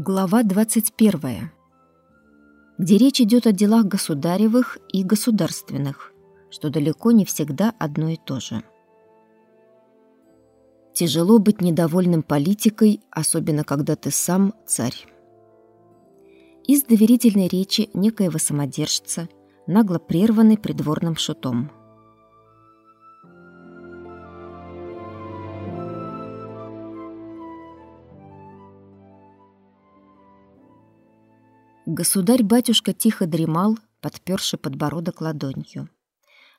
Глава 21. Где речь идет о делах государевых и государственных, что далеко не всегда одно и то же. Тяжело быть недовольным политикой, особенно когда ты сам царь. Из доверительной речи некоего самодержца, нагло прерванной придворным шутом – Государь-батюшка тихо дремал, подперши подбородок ладонью.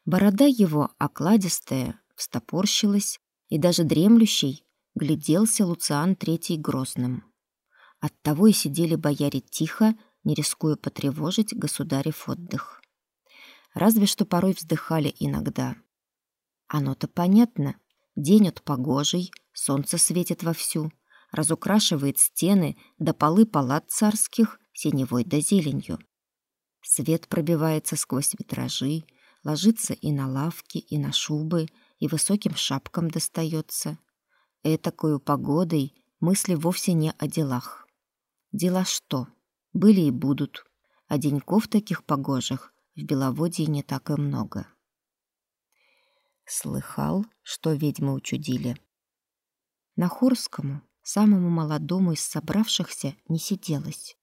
Борода его, окладистая, встопорщилась, и даже дремлющий гляделся Луциан Третий грозным. Оттого и сидели бояре тихо, не рискуя потревожить государев отдых. Разве что порой вздыхали иногда. Оно-то понятно. День от погожий, солнце светит вовсю, разукрашивает стены до полы палат царских синевой да зеленью. Свет пробивается сквозь витражи, ложится и на лавки, и на шубы, и высоким шапкам достается. Этакою погодой мысли вовсе не о делах. Дела что? Были и будут. А деньков таких погожих в Беловодье не так и много. Слыхал, что ведьмы учудили. На Хорскому, самому молодому из собравшихся, не сиделось.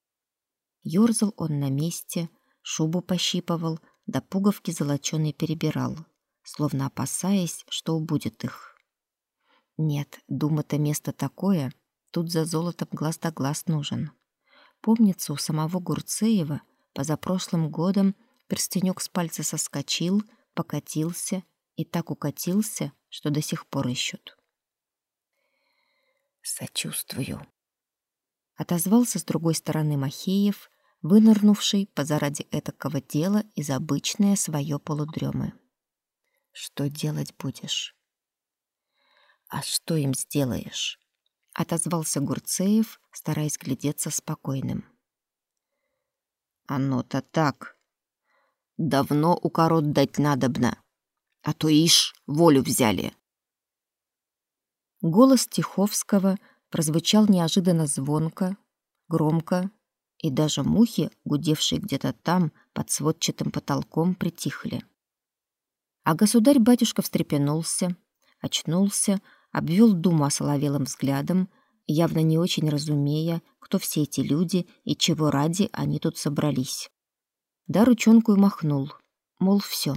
Ёрзал он на месте, шубу пощипывал, да пуговки золочёные перебирал, словно опасаясь, что убудет их. Нет, дума-то место такое, тут за золотом глаз да глаз нужен. Помнится, у самого Гурцеева позапрошлым годом перстенек с пальца соскочил, покатился и так укатился, что до сих пор ищут. «Сочувствую», — отозвался с другой стороны Махеев, вынырнувший позаради этакого дела из обычное свое полудремы. «Что делать будешь?» «А что им сделаешь?» — отозвался Гурцеев, стараясь глядеться спокойным. «Оно-то так. Давно укорот дать надобно, а то ишь волю взяли». Голос Тиховского прозвучал неожиданно звонко, громко и даже мухи, гудевшие где-то там под сводчатым потолком, притихли. А государь-батюшка встрепенулся, очнулся, обвел думу соловелым взглядом, явно не очень разумея, кто все эти люди и чего ради они тут собрались. Да ручонку и махнул, мол, все.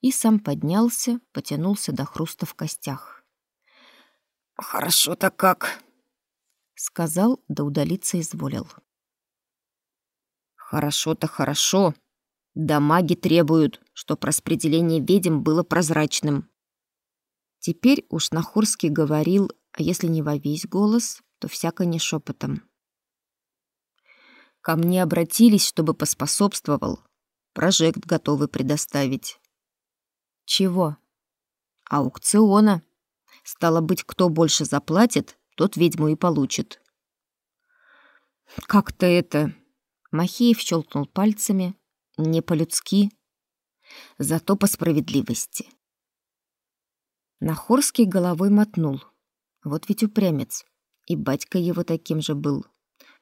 И сам поднялся, потянулся до хруста в костях. «Хорошо-то как!» — сказал, да удалиться изволил. Хорошо-то хорошо. Да маги требуют, чтоб распределение ведьм было прозрачным. Теперь уж Нахурский говорил, а если не во весь голос, то всяко не шепотом. Ко мне обратились, чтобы поспособствовал. Прожект готовы предоставить. Чего? Аукциона. Стало быть, кто больше заплатит, тот ведьму и получит. Как-то это Махеев щелкнул пальцами. Не по-людски, зато по справедливости. Нахорский головой мотнул. Вот ведь упрямец. И батька его таким же был.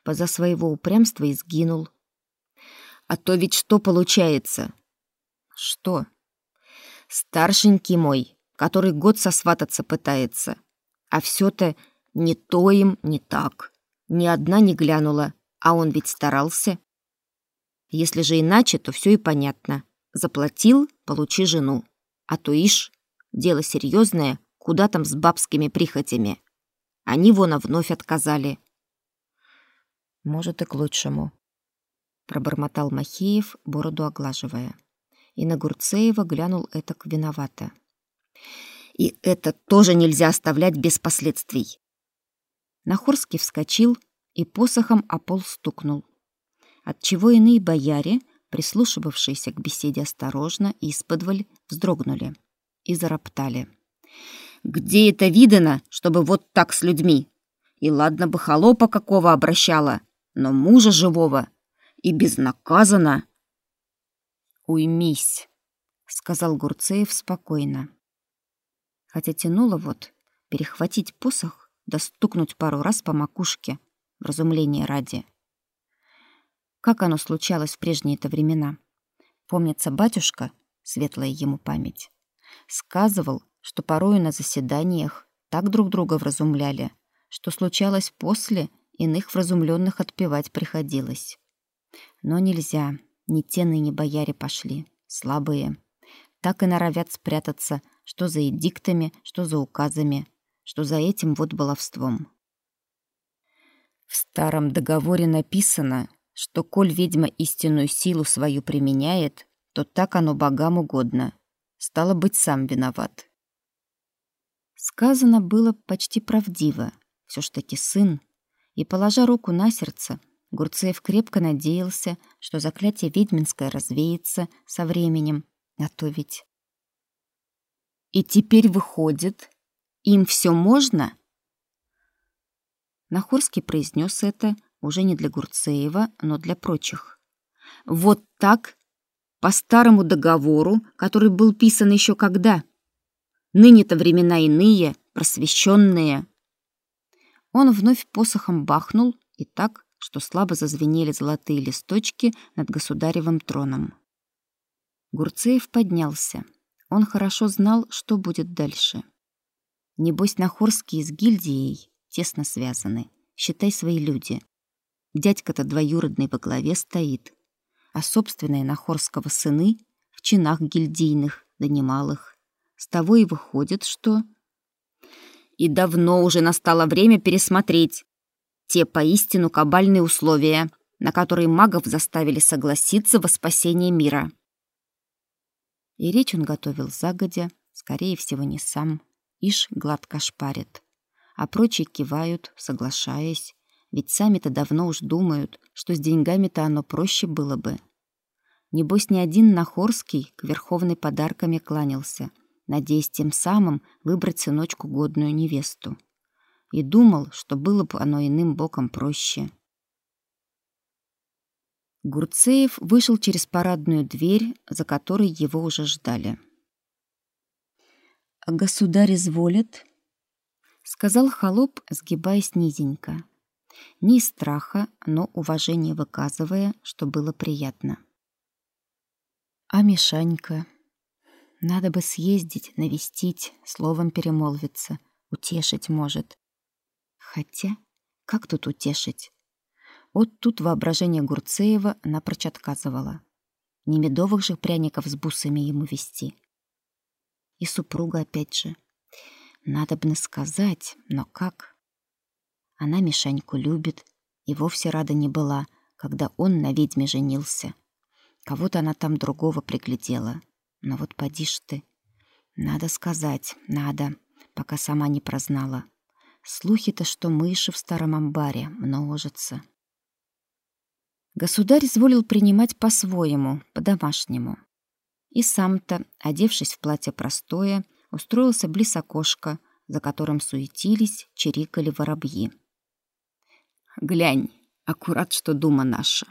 Поза своего упрямства и сгинул. А то ведь что получается? Что? Старшенький мой, который год сосвататься пытается. А все то не то им, не так. Ни одна не глянула, а он ведь старался. Если же иначе, то все и понятно. Заплатил — получи жену. А то ишь, дело серьезное, куда там с бабскими прихотями. Они вон вновь отказали. Может, и к лучшему. Пробормотал Махеев, бороду оглаживая. И на Гурцеева глянул этак виновато. И это тоже нельзя оставлять без последствий. Нахорский вскочил и посохом о пол стукнул отчего иные бояре, прислушивавшиеся к беседе осторожно, исподволь вздрогнули и зароптали. «Где это видано, чтобы вот так с людьми? И ладно бы холопа какого обращала, но мужа живого и безнаказанно!» «Уймись», — сказал Гурцеев спокойно. Хотя тянуло вот перехватить посох да стукнуть пару раз по макушке, вразумление ради. Как оно случалось в прежние-то времена? Помнится, батюшка, светлая ему память, сказывал, что порою на заседаниях так друг друга вразумляли, что случалось после, иных вразумленных отпевать приходилось. Но нельзя, ни те ныне бояре пошли, слабые. Так и норовят спрятаться, что за эдиктами, что за указами, что за этим вот баловством. В старом договоре написано, что коль ведьма истинную силу свою применяет, то так оно богам угодно. Стало быть, сам виноват. Сказано было почти правдиво. Все ж таки сын. И, положа руку на сердце, Гурцеев крепко надеялся, что заклятие ведьминское развеется со временем, а то ведь... И теперь выходит, им все можно? Нахорский произнес это уже не для Гурцеева, но для прочих. Вот так, по старому договору, который был писан еще когда? Ныне-то времена иные, просвещенные. Он вновь посохом бахнул, и так, что слабо зазвенели золотые листочки над государевым троном. Гурцеев поднялся. Он хорошо знал, что будет дальше. Небось, Нахорские с гильдией тесно связаны. Считай свои люди. Дядька-то двоюродный во главе стоит, а собственные Нахорского сыны в чинах гильдийных, да немалых. С того и выходит, что... И давно уже настало время пересмотреть те поистину кабальные условия, на которые магов заставили согласиться во спасение мира. И речь он готовил загодя, скорее всего, не сам. Ишь гладко шпарит. А прочие кивают, соглашаясь, ведь сами-то давно уж думают, что с деньгами-то оно проще было бы. Небось, ни один Нахорский к Верховной подарками кланялся, надеясь тем самым выбрать сыночку годную невесту. И думал, что было бы оно иным боком проще. Гурцеев вышел через парадную дверь, за которой его уже ждали. «Государь изволит», — сказал холоп, сгибаясь низенько. Не из страха, но уважение выказывая, что было приятно. «А Мишанька?» Надо бы съездить, навестить, словом перемолвиться, утешить может. Хотя, как тут утешить? Вот тут воображение Гурцеева напрочь отказывало. Не медовых же пряников с бусами ему вести. И супруга опять же. Надо бы сказать, но как? Она Мишаньку любит и вовсе рада не была, когда он на ведьме женился. Кого-то она там другого приглядела. Но вот поди ж ты. Надо сказать, надо, пока сама не прознала. Слухи-то, что мыши в старом амбаре множатся. Государь изволил принимать по-своему, по-домашнему. И сам-то, одевшись в платье простое, устроился близ окошка, за которым суетились, чирикали воробьи. «Глянь, аккурат, что дума наша!»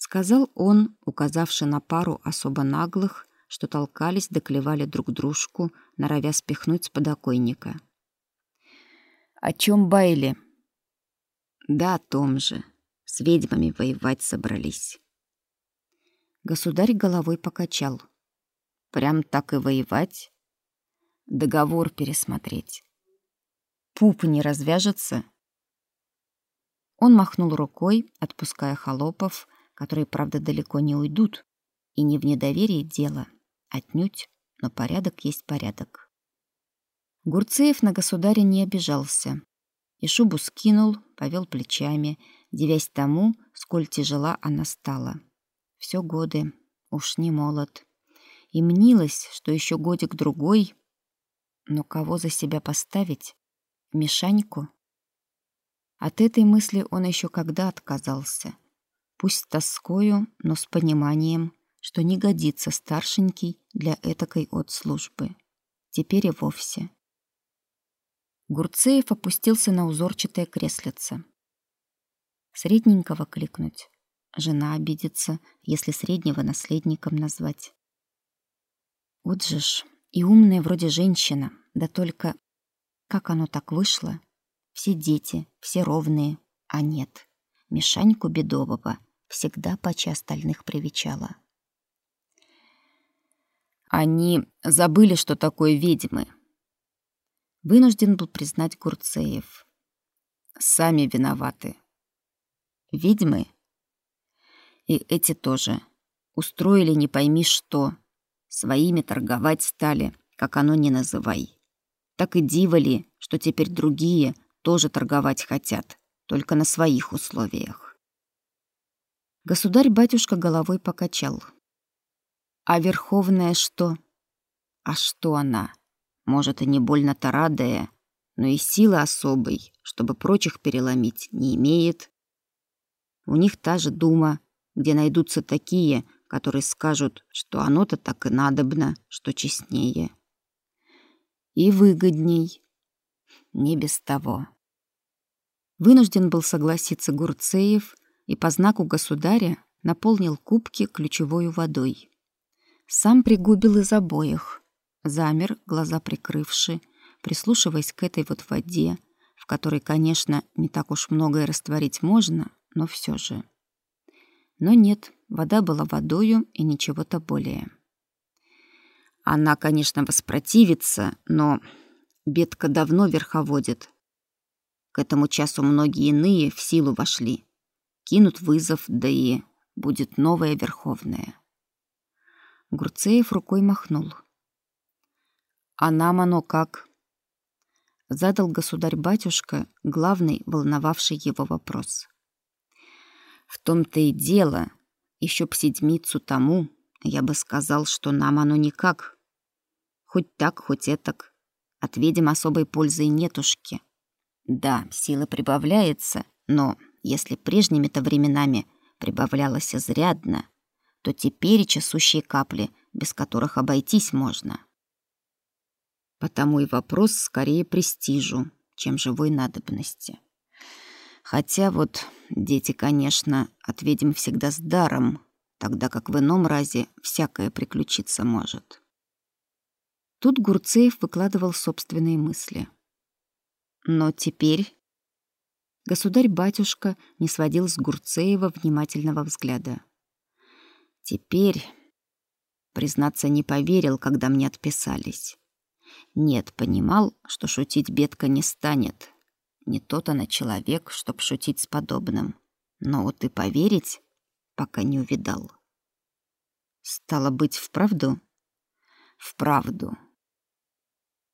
сказал он, указавши на пару особо наглых, что толкались да клевали друг дружку, норовя спихнуть с подоконника. «О чем Байли?» «Да о том же. С ведьмами воевать собрались». Государь головой покачал. «Прям так и воевать? Договор пересмотреть. Пуп не развяжется?» Он махнул рукой, отпуская холопов, которые, правда, далеко не уйдут, и не в недоверии дело, отнюдь, но порядок есть порядок. Гурцеев на государя не обижался. И шубу скинул, повел плечами, девясь тому, сколь тяжела она стала. Все годы, уж не молод. И мнилось, что еще годик-другой. Но кого за себя поставить? Мишаньку? От этой мысли он еще когда отказался — пусть тоскою, но с пониманием, что не годится старшенький для этакой от службы. Теперь и вовсе. Гурцеев опустился на узорчатое креслице. Средненького кликнуть. Жена обидится, если среднего наследником назвать. Вот же ж, и умная вроде женщина, да только как оно так вышло? все дети, все ровные, а нет. Мишаньку Бедового всегда поча остальных привечала. Они забыли, что такое ведьмы. Вынужден был признать Курцеев. Сами виноваты. Ведьмы и эти тоже устроили не пойми что. Своими торговать стали, как оно ни называй. Так и дивали, что теперь другие тоже торговать хотят, только на своих условиях. Государь-батюшка головой покачал. А Верховная что? А что она? Может, и не больно-то радая, но и силы особой, чтобы прочих переломить, не имеет. У них та же дума, где найдутся такие, которые скажут, что оно-то так и надобно, что честнее. И выгодней. Не без того. Вынужден был согласиться Гурцеев и по знаку государя наполнил кубки ключевой водой. Сам пригубил из обоих, замер, глаза прикрывши, прислушиваясь к этой вот воде, в которой, конечно, не так уж многое растворить можно, но все же. Но нет, вода была водою и ничего-то более. Она, конечно, воспротивится, но бедка давно верховодит. К этому часу многие иные в силу вошли. Кинут вызов, да и будет новая верховная. Гурцеев рукой махнул. А нам оно как? Задал государь-батюшка главный, волновавший его вопрос. В том-то и дело, еще б седмицу тому, я бы сказал, что нам оно никак. Хоть так, хоть этак. От ведьм особой пользы нетушки. Да, сила прибавляется, но если прежними-то временами прибавлялось изрядно, то теперь и часущие капли, без которых обойтись можно. Потому и вопрос скорее престижу, чем живой надобности. Хотя вот дети, конечно, отведем всегда с даром, тогда как в ином разе всякое приключиться может. Тут Гурцеев выкладывал собственные мысли. Но теперь государь-батюшка не сводил с Гурцеева внимательного взгляда. Теперь, признаться, не поверил, когда мне отписались. Нет, понимал, что шутить Бетка не станет, не тот она человек, чтоб шутить с подобным. Но вот и поверить пока не увидал. Стало быть, вправду? Вправду.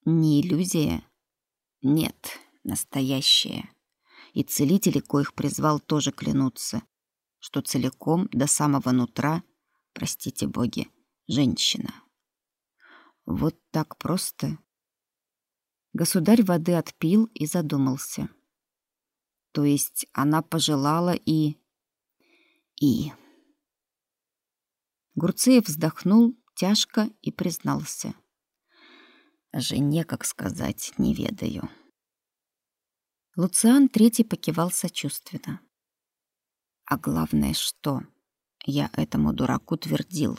Не иллюзия? Нет, настоящая. И целители, коих призвал, тоже клянутся, что целиком до самого нутра, простите боги, женщина. Вот так просто Государь воды отпил и задумался. То есть она пожелала и... И... Гурцеев вздохнул тяжко и признался. Жене, как сказать, не ведаю. Луциан третий покивал сочувственно. А главное, что я этому дураку твердил.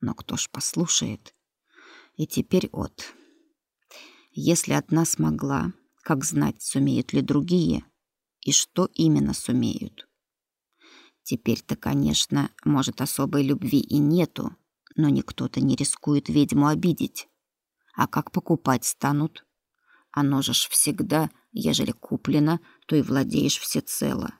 Но кто ж послушает? И теперь от... Если одна смогла, как знать, сумеют ли другие? И что именно сумеют? Теперь-то, конечно, может, особой любви и нету, но никто-то не рискует ведьму обидеть. А как покупать станут? Оно же ж всегда, ежели куплено, то и владеешь всецело.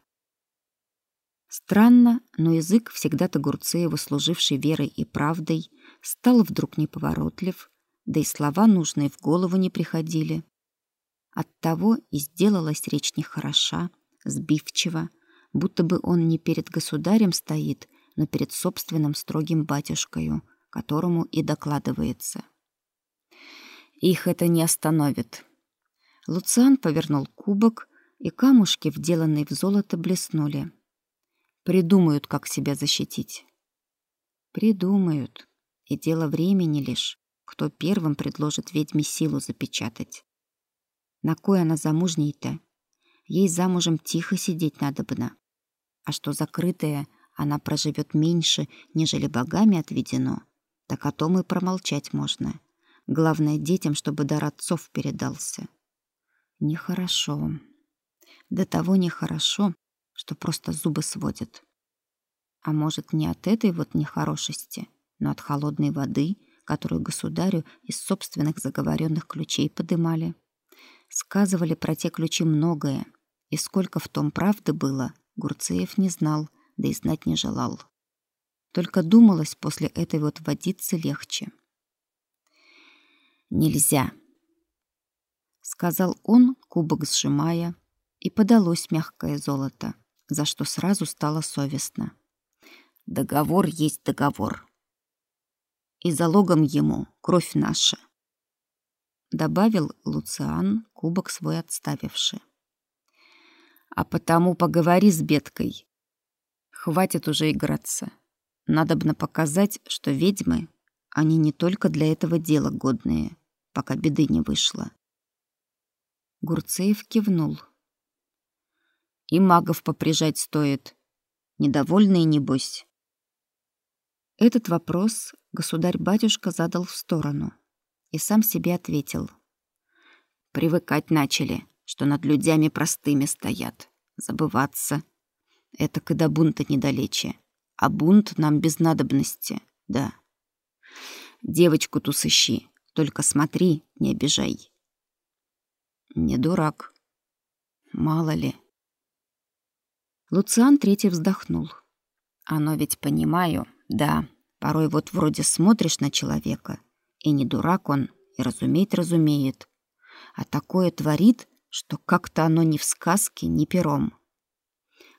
Странно, но язык, всегда-то Гурцееву служивший верой и правдой, стал вдруг неповоротлив, да и слова нужные в голову не приходили. Оттого и сделалась речь нехороша, сбивчива, будто бы он не перед государем стоит, но перед собственным строгим батюшкою, которому и докладывается. Их это не остановит. Луциан повернул кубок, и камушки, вделанные в золото, блеснули. Придумают, как себя защитить. Придумают. И дело времени лишь кто первым предложит ведьме силу запечатать. На кой она замужней-то? Ей замужем тихо сидеть надобно. А что закрытая, она проживет меньше, нежели богами отведено, так о том и промолчать можно. Главное детям, чтобы дар отцов передался. Нехорошо. До того нехорошо, что просто зубы сводит. А может, не от этой вот нехорошести, но от холодной воды, которую государю из собственных заговоренных ключей подымали. Сказывали про те ключи многое, и сколько в том правды было, Гурцеев не знал, да и знать не желал. Только думалось после этой вот водицы легче. «Нельзя», — сказал он, кубок сжимая, и подалось мягкое золото, за что сразу стало совестно. «Договор есть договор. И залогом ему кровь наша», — добавил Луциан, кубок свой отставивший. «А потому поговори с Беткой. Хватит уже играться». Надобно показать, что ведьмы, они не только для этого дела годные, пока беды не вышло. Гурцеев кивнул. И магов поприжать стоит. Недовольные, небось. Этот вопрос государь-батюшка задал в сторону и сам себе ответил. Привыкать начали, что над людьми простыми стоят. Забываться. Это когда бунта недалече а бунт нам без надобности, да. Девочку ту сыщи, только смотри, не обижай. Не дурак. Мало ли. Луциан третий вздохнул. Оно ведь понимаю, да. Порой вот вроде смотришь на человека, и не дурак он, и разуметь разумеет. А такое творит, что как-то оно ни в сказке, ни пером.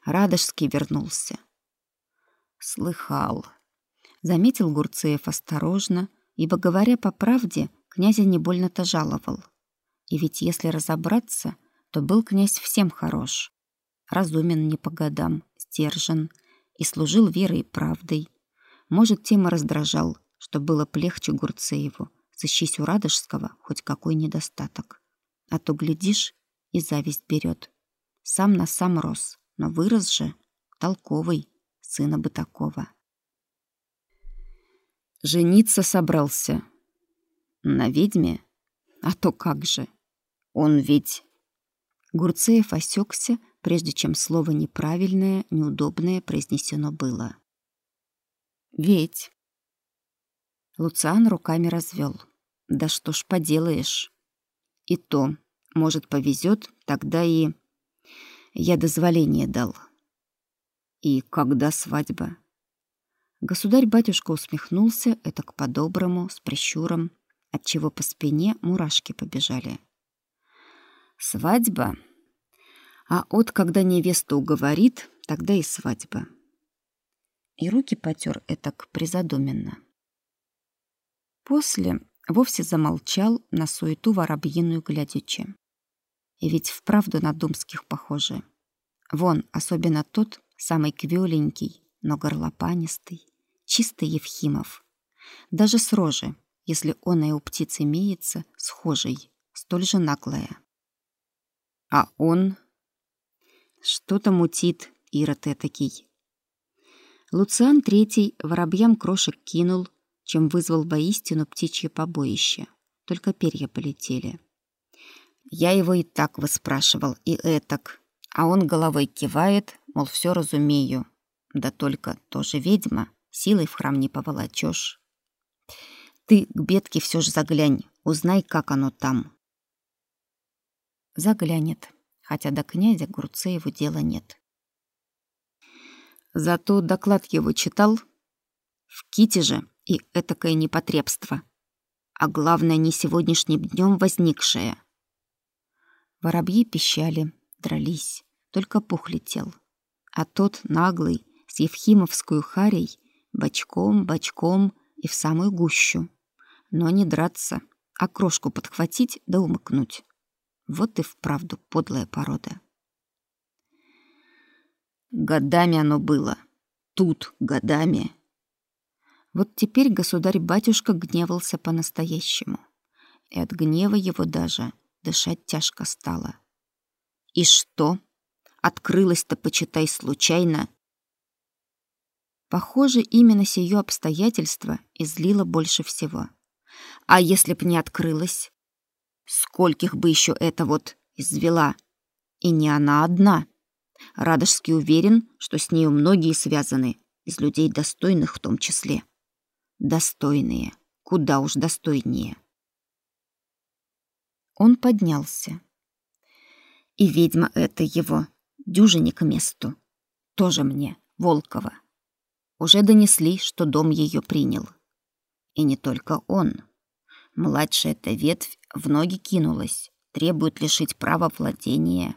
Радожский вернулся. Слыхал. Заметил Гурцеев осторожно, ибо, говоря по правде, князя не больно-то жаловал. И ведь если разобраться, то был князь всем хорош. Разумен не по годам, сдержан и служил верой и правдой. Может, тем и раздражал, что было плехче Гурцееву, защись у Радожского хоть какой недостаток. А то, глядишь, и зависть берет. Сам на сам рос, но вырос же, толковый, сына бы такого. Жениться собрался. На ведьме? А то как же. Он ведь... Гурцеев осекся, прежде чем слово неправильное, неудобное произнесено было. Ведь... Луциан руками развел. Да что ж поделаешь. И то, может, повезет, тогда и... Я дозволение дал. И когда свадьба? Государь-батюшка усмехнулся, это к по-доброму, с прищуром, отчего по спине мурашки побежали. Свадьба? А от когда невеста уговорит, тогда и свадьба. И руки потер этак призадуменно. После вовсе замолчал на суету воробьиную глядячи. И ведь вправду на думских похоже. Вон, особенно тот, самый квёленький, но горлопанистый, чистый Евхимов. Даже с рожи, если он и у птиц имеется, схожий, столь же наглая. А он что-то мутит, Ирод этакий. Луциан Третий воробьям крошек кинул, чем вызвал воистину птичье побоище. Только перья полетели. Я его и так выспрашивал, и этак. А он головой кивает, мол, все разумею. Да только тоже ведьма, силой в храм не поволочешь. Ты к бедке все же заглянь, узнай, как оно там. Заглянет, хотя до князя Гурцееву дела нет. Зато доклад его читал в Ките же и этакое непотребство. А главное, не сегодняшним днем возникшее. Воробьи пищали, дрались, только пух летел а тот наглый с Евхимовскую харей бочком, бочком и в самую гущу. Но не драться, а крошку подхватить да умыкнуть. Вот и вправду подлая порода. Годами оно было. Тут годами. Вот теперь государь-батюшка гневался по-настоящему. И от гнева его даже дышать тяжко стало. И что? Открылось-то, почитай, случайно. Похоже, именно сие обстоятельство излило больше всего. А если б не открылось? Скольких бы еще это вот извела? И не она одна. Радожский уверен, что с нею многие связаны, из людей достойных в том числе. Достойные, куда уж достойнее. Он поднялся. И ведьма эта его, дюжине к месту. Тоже мне, Волкова. Уже донесли, что дом ее принял. И не только он. Младшая эта ветвь в ноги кинулась, требует лишить права владения.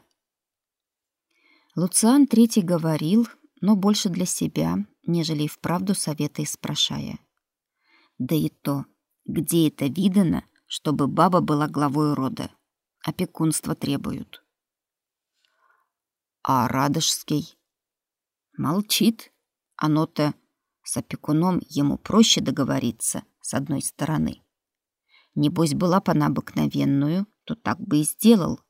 Луциан Третий говорил, но больше для себя, нежели и вправду совета испрошая. Да и то, где это видано, чтобы баба была главой рода? Опекунство требуют. А Радожский молчит. Оно-то с опекуном ему проще договориться, с одной стороны. Небось, была бы она обыкновенную, то так бы и сделал.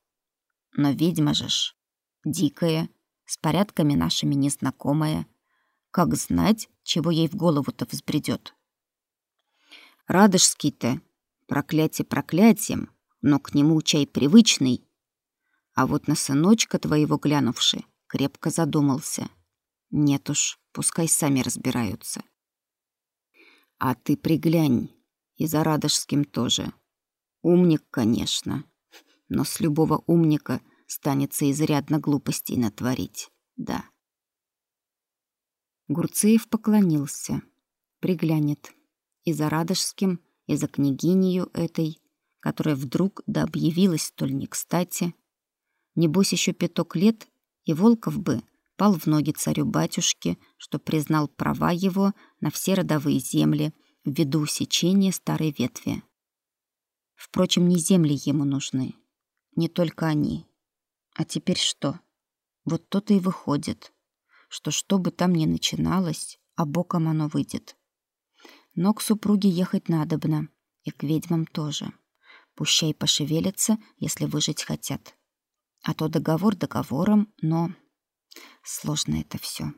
Но ведьма же ж, дикая, с порядками нашими незнакомая. Как знать, чего ей в голову-то взбредет? Радожский-то, проклятие проклятием, но к нему чай привычный. А вот на сыночка твоего глянувши, крепко задумался. Нет уж, пускай сами разбираются. А ты приглянь, и за Радожским тоже. Умник, конечно, но с любого умника станется изрядно глупостей натворить, да. Гурцеев поклонился, приглянет и за Радожским, и за княгинею этой, которая вдруг да объявилась столь не кстати. Небось еще пяток лет, и Волков бы пал в ноги царю-батюшке, что признал права его на все родовые земли ввиду усечения старой ветви. Впрочем, не земли ему нужны, не только они. А теперь что? Вот то-то и выходит, что что бы там ни начиналось, а боком оно выйдет. Но к супруге ехать надобно, и к ведьмам тоже. Пущай пошевелятся, если выжить хотят. А то договор договором, но Сложно это все.